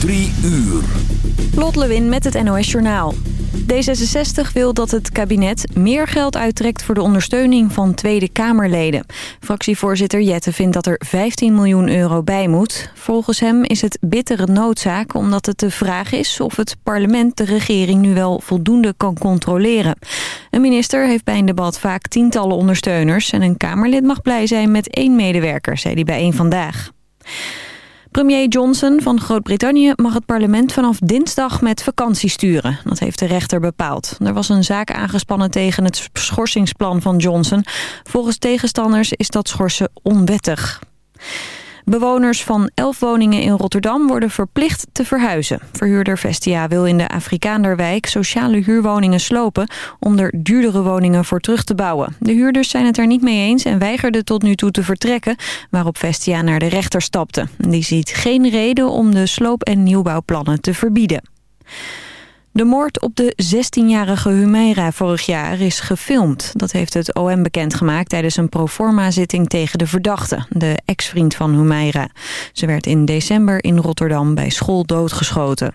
Drie uur. Lot Lewin met het NOS Journaal. D66 wil dat het kabinet meer geld uittrekt voor de ondersteuning van Tweede Kamerleden. Fractievoorzitter Jette vindt dat er 15 miljoen euro bij moet. Volgens hem is het bittere noodzaak omdat het de vraag is of het parlement de regering nu wel voldoende kan controleren. Een minister heeft bij een debat vaak tientallen ondersteuners en een Kamerlid mag blij zijn met één medewerker, zei hij bij één vandaag. Premier Johnson van Groot-Brittannië mag het parlement vanaf dinsdag met vakantie sturen. Dat heeft de rechter bepaald. Er was een zaak aangespannen tegen het schorsingsplan van Johnson. Volgens tegenstanders is dat schorsen onwettig. Bewoners van elf woningen in Rotterdam worden verplicht te verhuizen. Verhuurder Vestia wil in de Afrikaanderwijk sociale huurwoningen slopen... om er duurdere woningen voor terug te bouwen. De huurders zijn het er niet mee eens en weigerden tot nu toe te vertrekken... waarop Vestia naar de rechter stapte. Die ziet geen reden om de sloop- en nieuwbouwplannen te verbieden. De moord op de 16-jarige Humeira vorig jaar is gefilmd. Dat heeft het OM bekendgemaakt tijdens een proforma-zitting tegen de verdachte, de ex-vriend van Humeira. Ze werd in december in Rotterdam bij school doodgeschoten.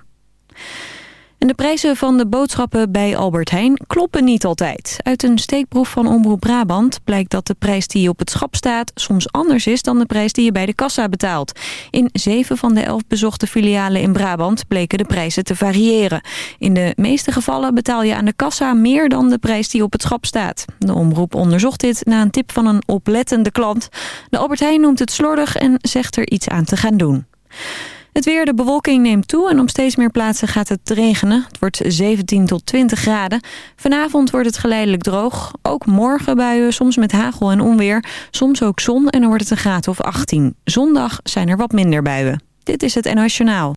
En de prijzen van de boodschappen bij Albert Heijn kloppen niet altijd. Uit een steekproef van Omroep Brabant blijkt dat de prijs die op het schap staat... soms anders is dan de prijs die je bij de kassa betaalt. In zeven van de elf bezochte filialen in Brabant bleken de prijzen te variëren. In de meeste gevallen betaal je aan de kassa meer dan de prijs die op het schap staat. De omroep onderzocht dit na een tip van een oplettende klant. De Albert Heijn noemt het slordig en zegt er iets aan te gaan doen. Het weer, de bewolking neemt toe en op steeds meer plaatsen gaat het regenen. Het wordt 17 tot 20 graden. Vanavond wordt het geleidelijk droog. Ook morgen buien, soms met hagel en onweer. Soms ook zon en dan wordt het een graad of 18. Zondag zijn er wat minder buien. Dit is het NOS Journaal.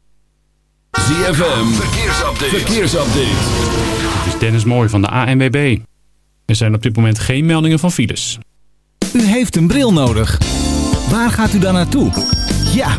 ZFM, verkeersupdate. verkeersupdate. Dit is Dennis Mooij van de ANWB. Er zijn op dit moment geen meldingen van files. U heeft een bril nodig. Waar gaat u dan naartoe? Ja,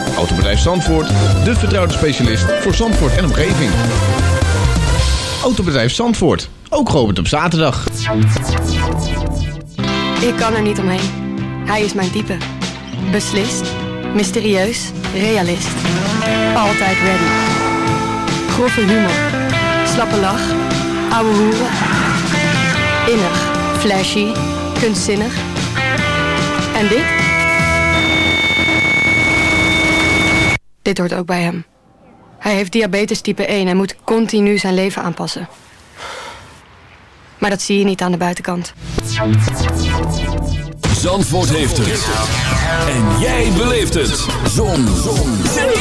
Autobedrijf Zandvoort, de vertrouwde specialist voor Zandvoort en omgeving. Autobedrijf Zandvoort, ook geopend op zaterdag. Ik kan er niet omheen. Hij is mijn type. Beslist, mysterieus, realist. Altijd ready. Grove humor, slappe lach, ouwe hoeren. Innig, flashy, kunstzinnig. En dit? Dit hoort ook bij hem. Hij heeft diabetes type 1 en moet continu zijn leven aanpassen. Maar dat zie je niet aan de buitenkant. Zandvoort heeft het. En jij beleeft het. Zon. Zon.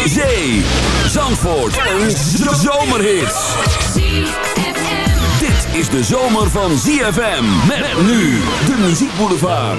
Zee. Zandvoort. Een zomerhit. Dit is de zomer van ZFM. Met nu de muziekboulevard.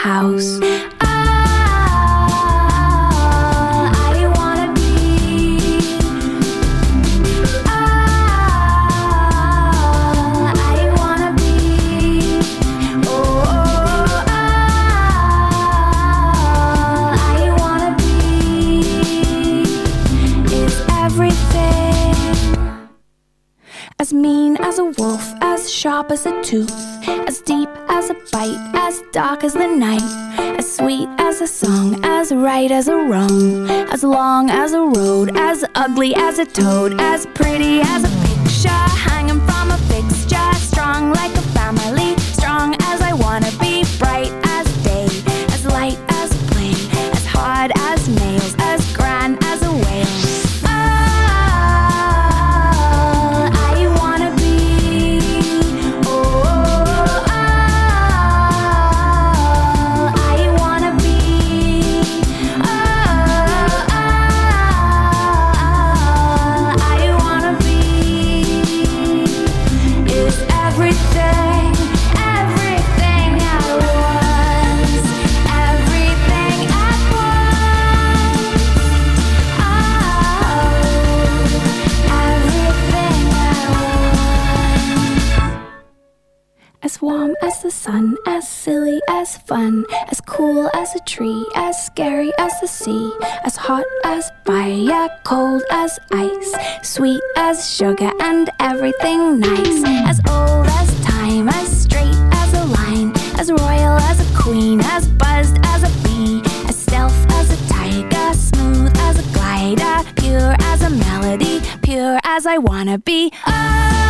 house. ugly as a toad, as pretty as a hot as fire, cold as ice, sweet as sugar, and everything nice. As old as time, as straight as a line, as royal as a queen, as buzzed as a bee, as stealth as a tiger, smooth as a glider, pure as a melody, pure as I wanna be. Oh,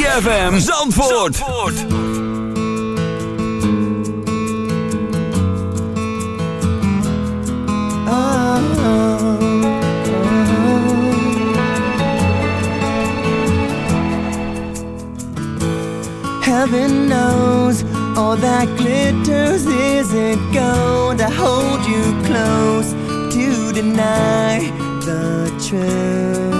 ZFM Zandvoort. Zandvoort. heaven knows all that glitters isn't gold. I hold you close to deny the truth.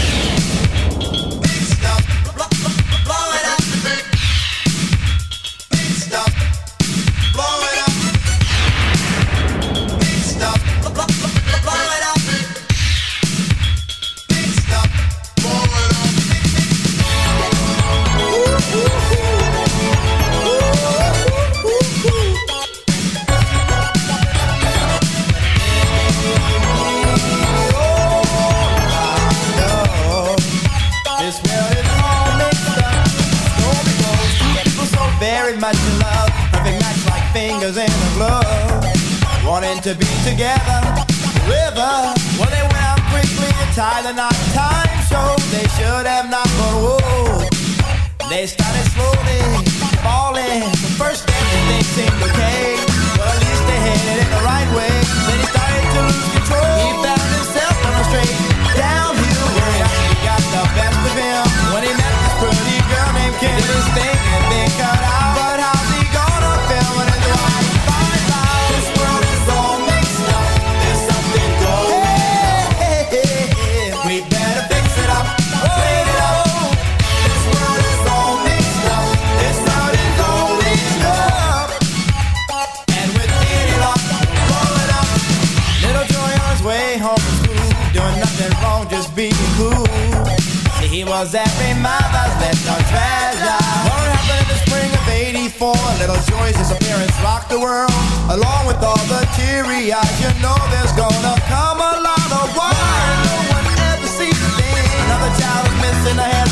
together. River. Well, they went out quickly and tied a knot. Time showed they should have not, but whoa. They started slowly falling. The first step, everything seemed okay. But at least they headed in the right way. Then he started to lose control. Cause every mother's left no treasure. What happened in the spring of 84 Little Joy's disappearance rocked the world. Along with all the teary eyes You know there's gonna come a lot of war No one ever sees a thing Another child is missing a hand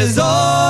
is all